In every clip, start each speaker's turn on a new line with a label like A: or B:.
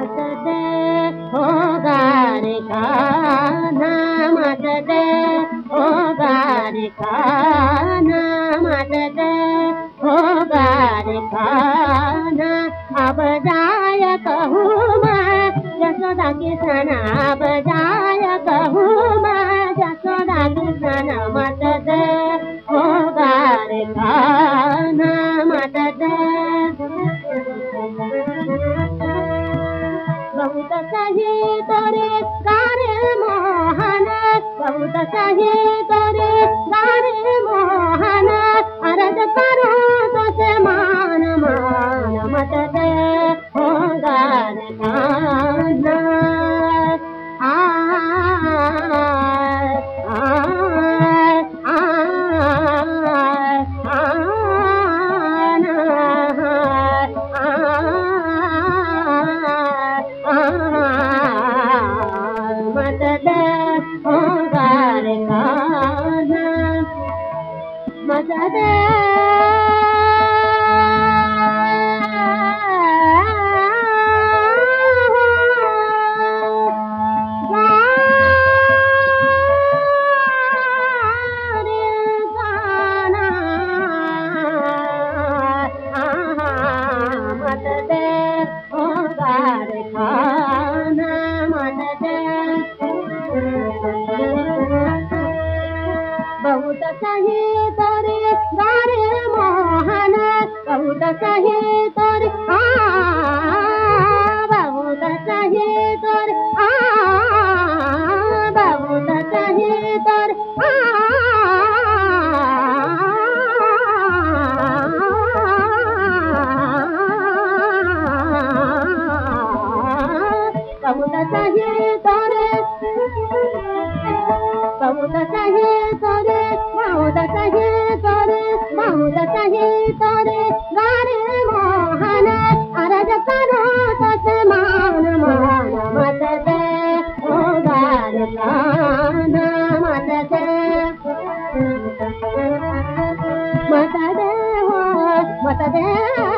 A: मतदे ओ गारिका मतदे ओ गारिका मतदे ओ गारिका अब जाय कहूँ मैं, जसोदा के सना अब जाय कहूँ मैं, जसोदा के सना मतदे ओ गारिका मतदे सहे तरे कारे महान। बहुत सहे तरे Radha Mauda sahe tare, mauda sahe tare, Bota bem.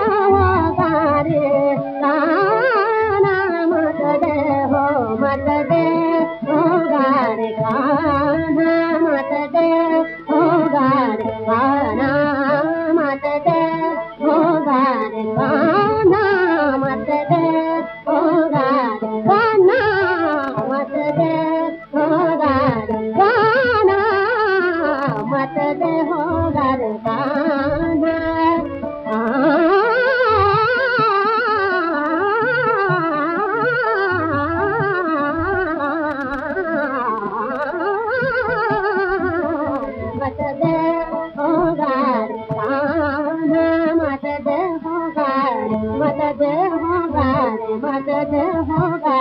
A: होगा